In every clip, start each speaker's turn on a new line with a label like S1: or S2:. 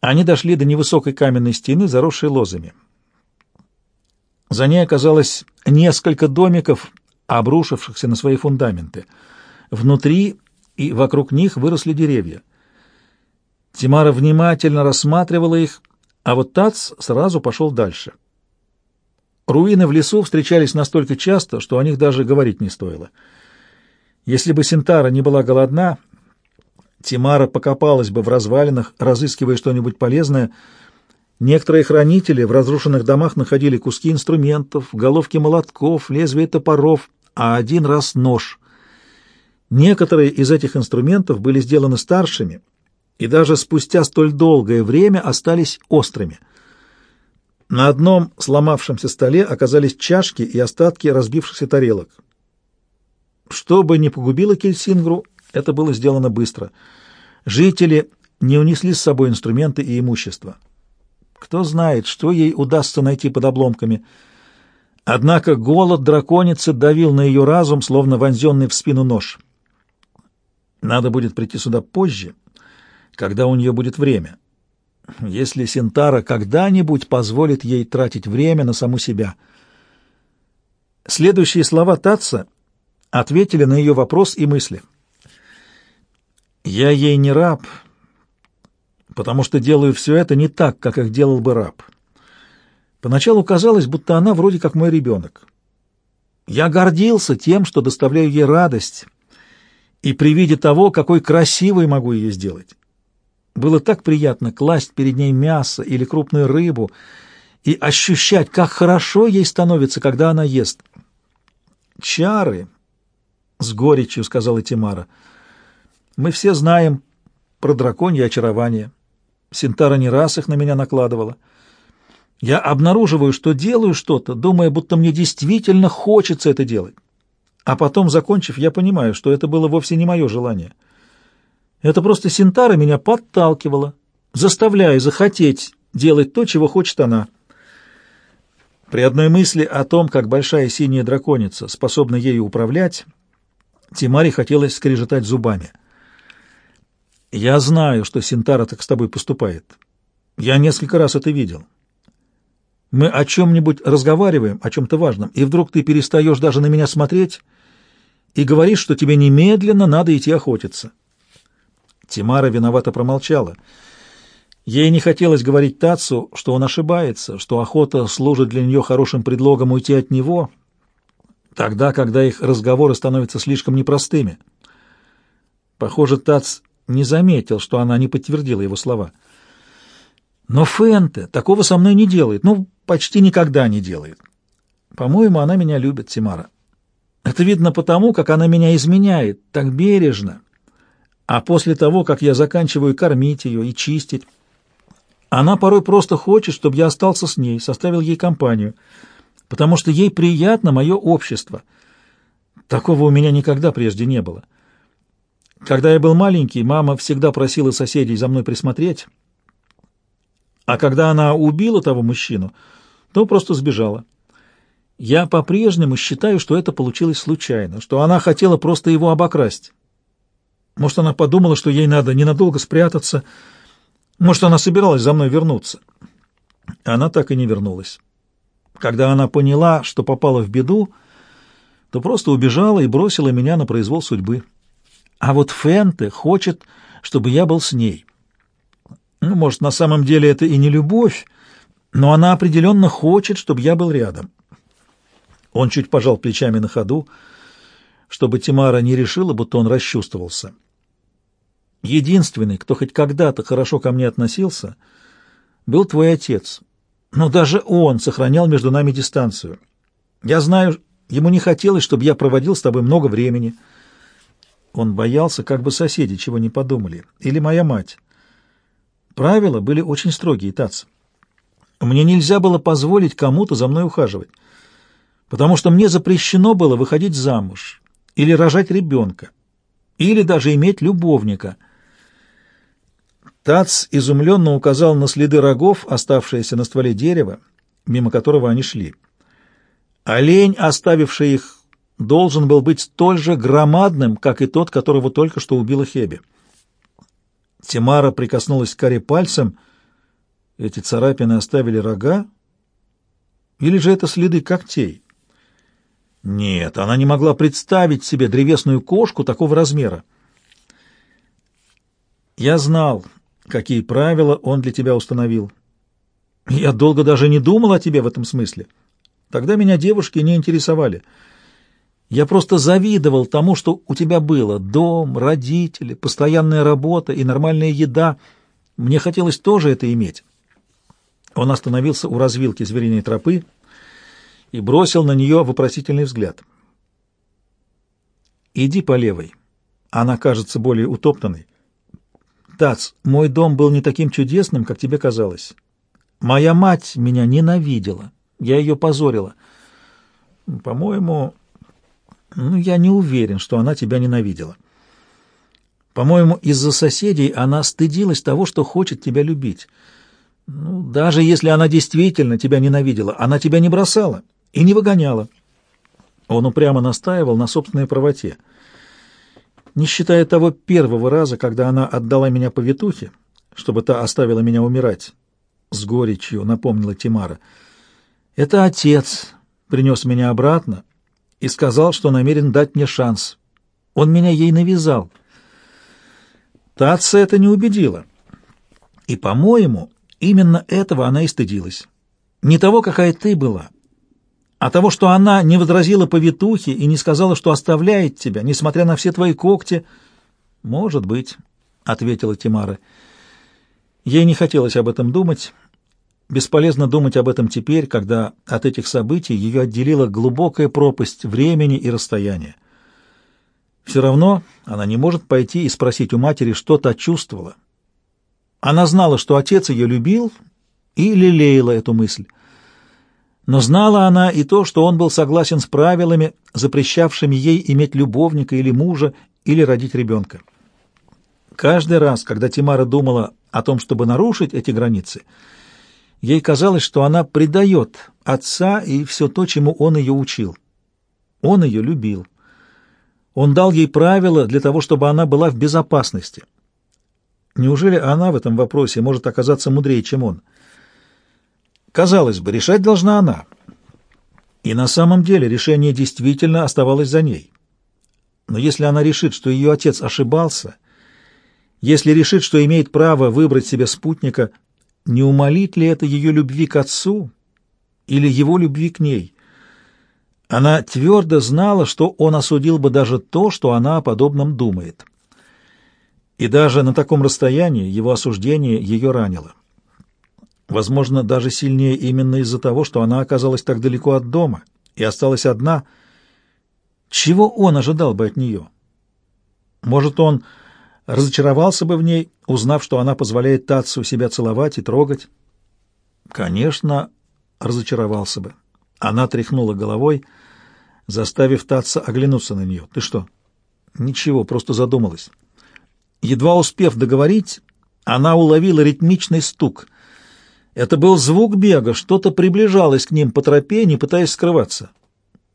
S1: Они дошли до невысокой каменной стены, заросшей лозами. За ней оказалось несколько домиков, обрушившихся на свои фундаменты. Внутри и вокруг них выросли деревья. Тимара внимательно рассматривала их, а вот Тац сразу пошел дальше. Руины в лесу встречались настолько часто, что о них даже говорить не стоило. Если бы Синтара не была голодна, Тимара покопалась бы в развалинах, разыскивая что-нибудь полезное. Некоторые хранители в разрушенных домах находили куски инструментов, головки молотков, лезвия топоров, а один раз нож. Некоторые из этих инструментов были сделаны старшими и даже спустя столь долгое время остались острыми. На одном сломавшемся столе оказались чашки и остатки разбившихся тарелок. Что бы ни погубило Кельсингру, это было сделано быстро. Жители не унесли с собой инструменты и имущество. Кто знает, что ей удастся найти под обломками. Однако голод драконицы давил на ее разум, словно вонзенный в спину нож. Надо будет прийти сюда позже, когда у нее будет время. Если Синтара когда-нибудь позволит ей тратить время на саму себя. Следующие слова Татца ответили на ее вопрос и мысли. Я ей не раб, потому что делаю все это не так, как их делал бы раб. Поначалу казалось, будто она вроде как мой ребенок. Я гордился тем, что доставляю ей радость, и при виде того, какой красивой могу ее сделать. Было так приятно класть перед ней мясо или крупную рыбу и ощущать, как хорошо ей становится, когда она ест. «Чары!» — с горечью сказала Тимара — мы все знаем про драконье очарование. Синтара не раз их на меня накладывала. Я обнаруживаю, что делаю что-то, думая, будто мне действительно хочется это делать. А потом, закончив, я понимаю, что это было вовсе не мое желание. Это просто Синтара меня подталкивала, заставляя захотеть делать то, чего хочет она. При одной мысли о том, как большая синяя драконица способна ею управлять, Тимаре хотелось скрежетать зубами — я знаю, что Синтара так с тобой поступает. Я несколько раз это видел. Мы о чем-нибудь разговариваем, о чем-то важном, и вдруг ты перестаешь даже на меня смотреть и говоришь, что тебе немедленно надо идти охотиться. Тимара виновато промолчала. Ей не хотелось говорить Тацу, что он ошибается, что охота служит для нее хорошим предлогом уйти от него, тогда, когда их разговоры становятся слишком непростыми. Похоже, Тац не заметил, что она не подтвердила его слова. Но Фенте такого со мной не делает, ну, почти никогда не делает. По-моему, она меня любит, Тимара. Это видно потому, как она меня изменяет, так бережно. А после того, как я заканчиваю кормить ее и чистить, она порой просто хочет, чтобы я остался с ней, составил ей компанию, потому что ей приятно мое общество. Такого у меня никогда прежде не было. Когда я был маленький, мама всегда просила соседей за мной присмотреть, а когда она убила того мужчину, то просто сбежала. Я по-прежнему считаю, что это получилось случайно, что она хотела просто его обокрасть. Может, она подумала, что ей надо ненадолго спрятаться, может, она собиралась за мной вернуться. Она так и не вернулась. Когда она поняла, что попала в беду, то просто убежала и бросила меня на произвол судьбы. А вот Фенте хочет, чтобы я был с ней. Ну, может, на самом деле это и не любовь, но она определенно хочет, чтобы я был рядом. Он чуть пожал плечами на ходу, чтобы Тимара не решила, будто он расчувствовался. Единственный, кто хоть когда-то хорошо ко мне относился, был твой отец. Но даже он сохранял между нами дистанцию. Я знаю, ему не хотелось, чтобы я проводил с тобой много времени — он боялся, как бы соседи чего не подумали, или моя мать. Правила были очень строгие, Тац. Мне нельзя было позволить кому-то за мной ухаживать, потому что мне запрещено было выходить замуж или рожать ребенка, или даже иметь любовника. Тац изумленно указал на следы рогов, оставшиеся на стволе дерева, мимо которого они шли. Олень, оставивший их должен был быть столь же громадным, как и тот, которого только что убила Хеби. Тимара прикоснулась к коре пальцем. Эти царапины оставили рога? Или же это следы когтей? Нет, она не могла представить себе древесную кошку такого размера. Я знал, какие правила он для тебя установил. Я долго даже не думал о тебе в этом смысле. Тогда меня девушки не интересовали. Я просто завидовал тому, что у тебя было. Дом, родители, постоянная работа и нормальная еда. Мне хотелось тоже это иметь. Он остановился у развилки звериной тропы и бросил на нее вопросительный взгляд. «Иди по левой. Она кажется более утоптанной. Тац, мой дом был не таким чудесным, как тебе казалось. Моя мать меня ненавидела. Я ее позорила. По-моему, ну, я не уверен, что она тебя ненавидела. По-моему, из-за соседей она стыдилась того, что хочет тебя любить. Ну, даже если она действительно тебя ненавидела, она тебя не бросала и не выгоняла. Он упрямо настаивал на собственной правоте. Не считая того первого раза, когда она отдала меня повитухе, чтобы та оставила меня умирать, с горечью напомнила Тимара. Это отец принес меня обратно и сказал, что намерен дать мне шанс. Он меня ей навязал. Татца это не убедила. И, по-моему, именно этого она и стыдилась. Не того, какая ты была, а того, что она не возразила повитухе и не сказала, что оставляет тебя, несмотря на все твои когти. «Может быть», — ответила Тимара. Ей не хотелось об этом думать. Бесполезно думать об этом теперь, когда от этих событий ее отделила глубокая пропасть времени и расстояния. Все равно она не может пойти и спросить у матери, что та чувствовала. Она знала, что отец ее любил, и лелеяла эту мысль. Но знала она и то, что он был согласен с правилами, запрещавшими ей иметь любовника или мужа, или родить ребенка. Каждый раз, когда Тимара думала о том, чтобы нарушить эти границы, ей казалось, что она предает отца и все то, чему он ее учил. Он ее любил. Он дал ей правила для того, чтобы она была в безопасности. Неужели она в этом вопросе может оказаться мудрее, чем он? — Казалось бы, решать должна она. И на самом деле решение действительно оставалось за ней. Но если она решит, что ее отец ошибался, если решит, что имеет право выбрать себе спутника, не умолит ли это ее любви к отцу или его любви к ней? Она твердо знала, что он осудил бы даже то, что она о подобном думает. И даже на таком расстоянии его осуждение ее ранило. Возможно, даже сильнее именно из-за того, что она оказалась так далеко от дома и осталась одна. Чего он ожидал бы от нее? Может, он разочаровался бы в ней, узнав, что она позволяет Татсу себя целовать и трогать? Конечно, разочаровался бы. Она тряхнула головой, заставив Татса оглянуться на нее. «Ты что?» «Ничего, просто задумалась». Едва успев договорить, она уловила ритмичный стук — это был звук бега, что-то приближалось к ним по тропе, не пытаясь скрываться.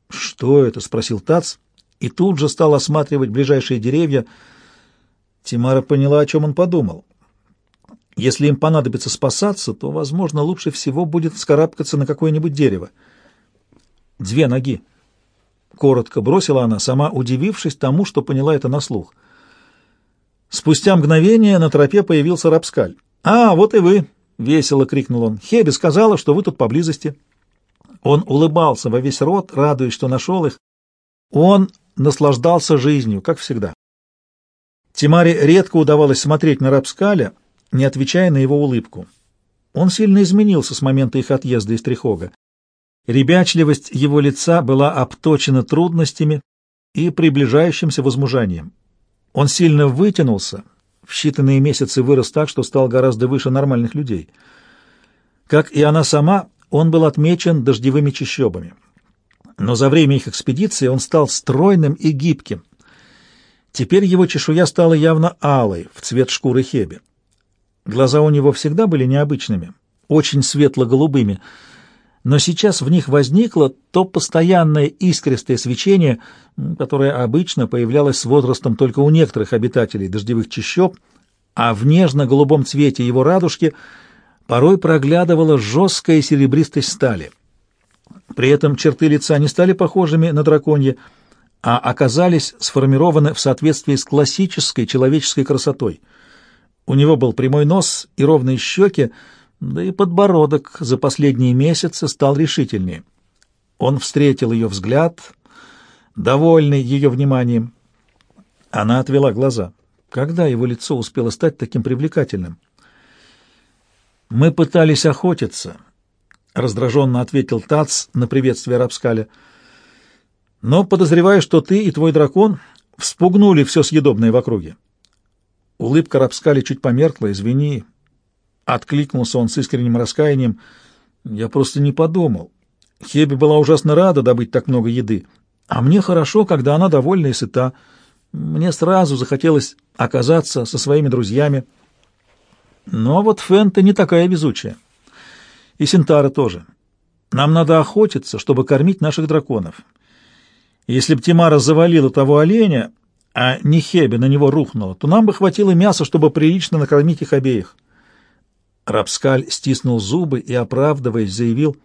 S1: «Что это?» — спросил Тац, и тут же стал осматривать ближайшие деревья. Тимара поняла, о чем он подумал. Если им понадобится спасаться, то, возможно, лучше всего будет вскарабкаться на какое-нибудь дерево. «Две ноги!» — коротко бросила она, сама удивившись тому, что поняла это на слух. Спустя мгновение на тропе появился Рапскаль. «А, вот и вы!» — весело крикнул он. «Хеби сказала, что вы тут поблизости». Он улыбался во весь рот, радуясь, что нашел их. Он наслаждался жизнью, как всегда. Тимаре редко удавалось смотреть на Рапскаля, не отвечая на его улыбку. Он сильно изменился с момента их отъезда из Трихога. Ребячливость его лица была обточена трудностями и приближающимся возмужанием. Он сильно вытянулся, в считанные месяцы вырос так, что стал гораздо выше нормальных людей. Как и она сама, он был отмечен дождевыми чащобами. Но за время их экспедиции он стал стройным и гибким. Теперь его чешуя стала явно алой, в цвет шкуры Хеби. Глаза у него всегда были необычными, очень светло-голубыми, но сейчас в них возникло то постоянное искристое свечение, которое обычно появлялось с возрастом только у некоторых обитателей дождевых чащоб, а в нежно-голубом цвете его радужки порой проглядывала жесткая серебристость стали. При этом черты лица не стали похожими на драконье, а оказались сформированы в соответствии с классической человеческой красотой. У него был прямой нос и ровные щеки, да и подбородок за последние месяцы стал решительнее. Он встретил ее взгляд, довольный ее вниманием. Она отвела глаза. Когда его лицо успело стать таким привлекательным? «Мы пытались охотиться», — раздраженно ответил Тац на приветствие Рапскаля. «Но подозреваю, что ты и твой дракон вспугнули все съедобное в округе». Улыбка Рапскаля чуть померкла. «Извини». Откликнулся он с искренним раскаянием. «Я просто не подумал. Хеби была ужасно рада добыть так много еды. А мне хорошо, когда она довольна и сыта. Мне сразу захотелось оказаться со своими друзьями». Но вот Фента не такая везучая. И Синтара тоже. Нам надо охотиться, чтобы кормить наших драконов. Если б Тимара завалила того оленя, а не Хеби на него рухнула, то нам бы хватило мяса, чтобы прилично накормить их обеих. Рапскаль стиснул зубы и, оправдываясь, заявил,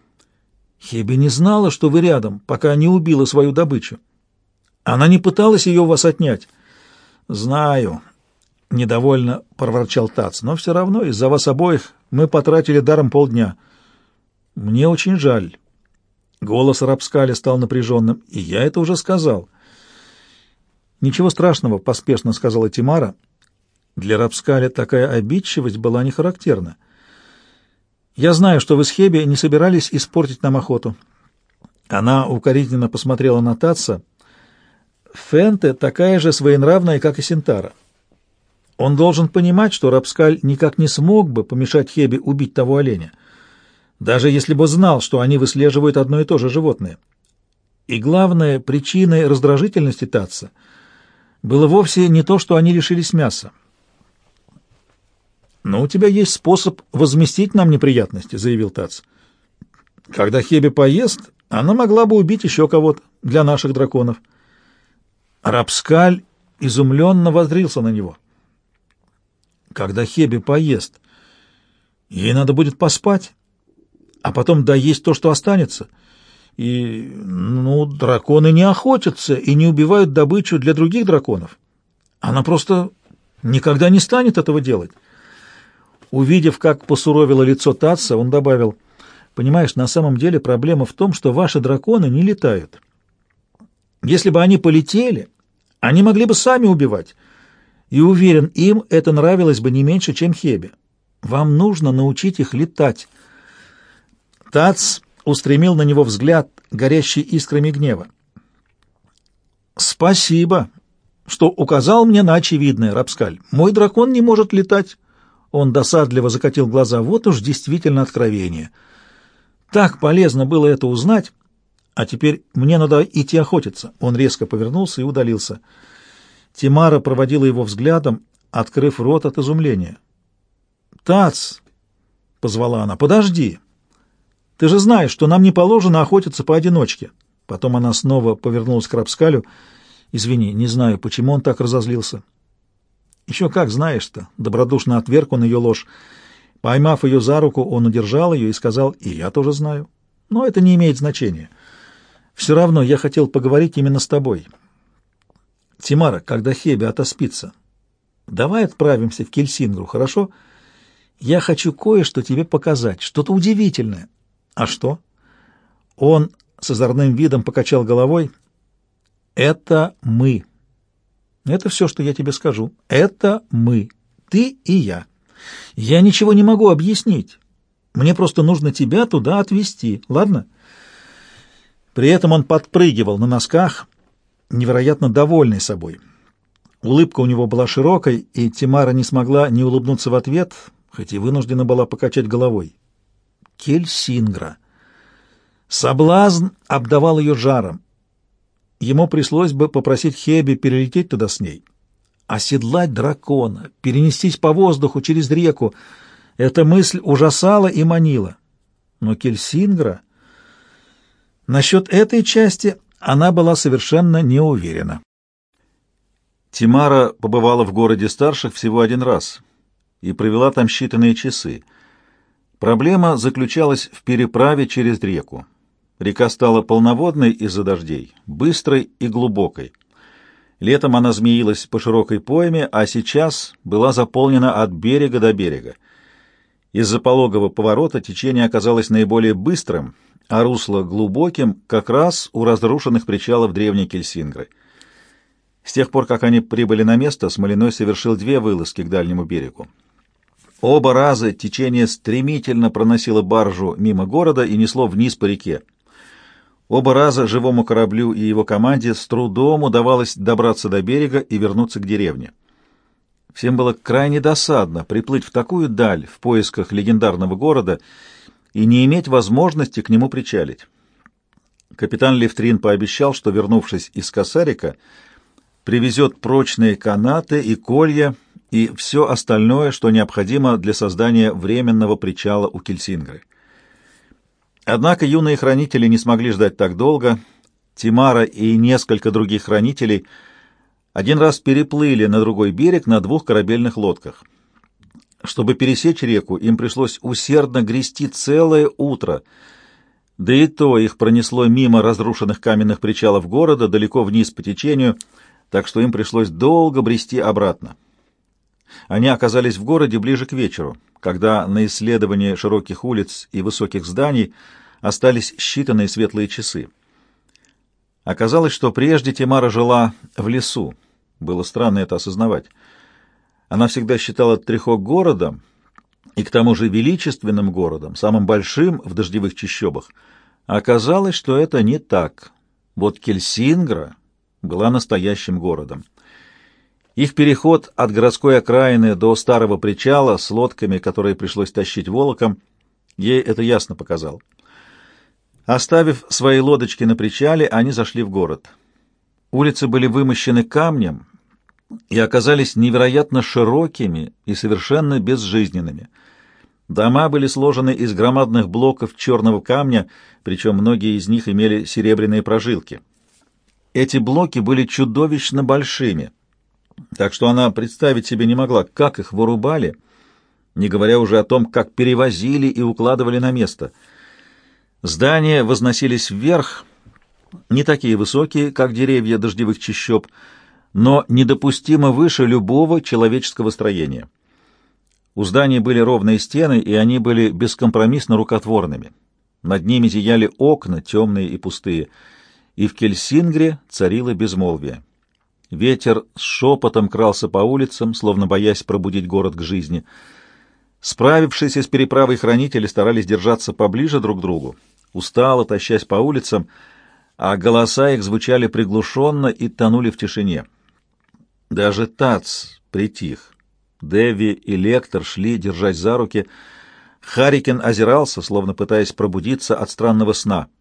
S1: «Хеби не знала, что вы рядом, пока не убила свою добычу. Она не пыталась ее у вас отнять». «Знаю», — недовольно проворчал Тац. «Но все равно из-за вас обоих мы потратили даром полдня. Мне очень жаль». Голос Рапскаля стал напряженным, и я это уже сказал. «Ничего страшного», — поспешно сказала Тимара. Для Рапскаля такая обидчивость была не характерна. «Я знаю, что вы с Хеби не собирались испортить нам охоту». Она укоризненно посмотрела на Татца. «Фенте такая же своенравная, как и Синтара». Он должен понимать, что Рапскаль никак не смог бы помешать Хебе убить того оленя, даже если бы знал, что они выслеживают одно и то же животное. И главное, причиной раздражительности Татца было вовсе не то, что они лишились мяса. «Но у тебя есть способ возместить нам неприятности», — заявил Тац. «Когда Хебе поест, она могла бы убить еще кого-то для наших драконов». Рапскаль изумленно воздрился на него — когда Хеби поест. Ей надо будет поспать, а потом доесть то, что останется. И, ну, драконы не охотятся и не убивают добычу для других драконов. Она просто никогда не станет этого делать. Увидев, как посуровило лицо Татса, он добавил, «Понимаешь, на самом деле проблема в том, что ваши драконы не летают. Если бы они полетели, они могли бы сами убивать» и уверен, им это нравилось бы не меньше, чем Хебе. Вам нужно научить их летать. Тац устремил на него взгляд, горящий искрами гнева. «Спасибо, что указал мне на очевидное, Рапскаль. Мой дракон не может летать». Он досадливо закатил глаза. Вот уж действительно откровение. Так полезно было это узнать, а теперь мне надо идти охотиться. Он резко повернулся и удалился. Тимара проводила его взглядом, открыв рот от изумления. «Тац!» — позвала она. «Подожди! Ты же знаешь, что нам не положено охотиться поодиночке». Потом она снова повернулась к Рапскалю. «Извини, не знаю, почему он так разозлился». «Еще как знаешь-то!» — добродушно отверг он ее ложь. Поймав ее за руку, он удержал ее и сказал, «И я тоже знаю. Но это не имеет значения. Все равно я хотел поговорить именно с тобой». Тимара, когда Хеби отоспится, давай отправимся в Кельсингру, хорошо? Я хочу кое-что тебе показать, что-то удивительное. А что? Он с озорным видом покачал головой. Это мы. Это все, что я тебе скажу. Это мы. Ты и я. Я ничего не могу объяснить. Мне просто нужно тебя туда отвезти, ладно? При этом он подпрыгивал на носках, невероятно довольный собой. Улыбка у него была широкой, и Тимара не смогла не улыбнуться в ответ, хоть и вынуждена была покачать головой. Кельсингра. Соблазн обдавал ее жаром. Ему пришлось бы попросить Хеби перелететь туда с ней. Оседлать дракона, перенестись по воздуху через реку — эта мысль ужасала и манила. Но Кельсингра... Насчет этой части она была совершенно не уверена. Тимара побывала в городе старших всего один раз и провела там считанные часы. Проблема заключалась в переправе через реку. Река стала полноводной из-за дождей, быстрой и глубокой. Летом она змеилась по широкой пойме, а сейчас была заполнена от берега до берега. Из-за пологого поворота течение оказалось наиболее быстрым, а русло глубоким как раз у разрушенных причалов древней Кельсингры. С тех пор, как они прибыли на место, Смолиной совершил две вылазки к дальнему берегу. Оба раза течение стремительно проносило баржу мимо города и несло вниз по реке. Оба раза живому кораблю и его команде с трудом удавалось добраться до берега и вернуться к деревне. Всем было крайне досадно приплыть в такую даль в поисках легендарного города и не иметь возможности к нему причалить. Капитан Левтрин пообещал, что, вернувшись из Косарика, привезет прочные канаты и колья и все остальное, что необходимо для создания временного причала у Кельсингры. Однако юные хранители не смогли ждать так долго. Тимара и несколько других хранителей один раз переплыли на другой берег на двух корабельных лодках. Чтобы пересечь реку, им пришлось усердно грести целое утро, да и то их пронесло мимо разрушенных каменных причалов города далеко вниз по течению, так что им пришлось долго брести обратно. Они оказались в городе ближе к вечеру, когда на исследование широких улиц и высоких зданий остались считанные светлые часы. Оказалось, что прежде Тимара жила в лесу. Было странно это осознавать. Она всегда считала Трехок городом, и к тому же величественным городом, самым большим в дождевых чащобах. оказалось, что это не так. Вот Кельсингра была настоящим городом. Их переход от городской окраины до старого причала с лодками, которые пришлось тащить волоком, ей это ясно показал. Оставив свои лодочки на причале, они зашли в город. Улицы были вымощены камнем и оказались невероятно широкими и совершенно безжизненными. Дома были сложены из громадных блоков черного камня, причем многие из них имели серебряные прожилки. Эти блоки были чудовищно большими, так что она представить себе не могла, как их вырубали, не говоря уже о том, как перевозили и укладывали на место — Здания возносились вверх, не такие высокие, как деревья дождевых чащоб, но недопустимо выше любого человеческого строения. У зданий были ровные стены, и они были бескомпромиссно рукотворными. Над ними зияли окна, темные и пустые, и в Кельсингре царило безмолвие. Ветер с шепотом крался по улицам, словно боясь пробудить город к жизни — Справившиеся с переправой хранители старались держаться поближе друг к другу, устало тащась по улицам, а голоса их звучали приглушенно и тонули в тишине. Даже Тац притих. Деви и Лектор шли, держась за руки. Харикин озирался, словно пытаясь пробудиться от странного сна —